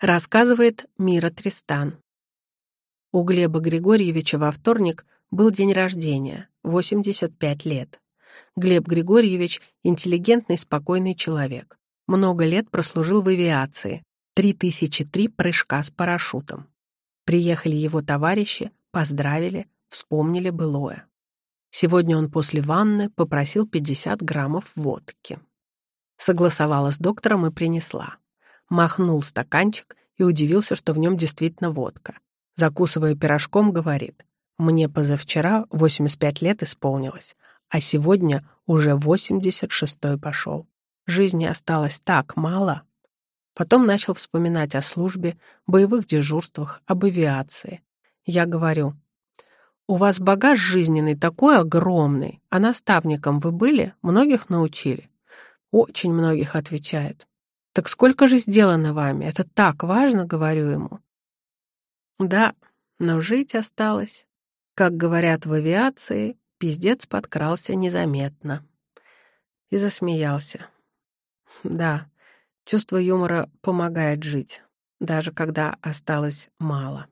Рассказывает Мира Тристан. У Глеба Григорьевича во вторник был день рождения, 85 лет. Глеб Григорьевич — интеллигентный, спокойный человек. Много лет прослужил в авиации. 3003 прыжка с парашютом. Приехали его товарищи, поздравили, вспомнили былое. Сегодня он после ванны попросил 50 граммов водки. Согласовала с доктором и принесла. Махнул стаканчик и удивился, что в нем действительно водка. Закусывая пирожком, говорит, «Мне позавчера 85 лет исполнилось, а сегодня уже 86-й пошел. Жизни осталось так мало». Потом начал вспоминать о службе, боевых дежурствах, об авиации. Я говорю, «У вас багаж жизненный такой огромный, а наставником вы были, многих научили?» «Очень многих», — отвечает. «Так сколько же сделано вами? Это так важно», — говорю ему. «Да, но жить осталось. Как говорят в авиации, пиздец подкрался незаметно». И засмеялся. «Да, чувство юмора помогает жить, даже когда осталось мало».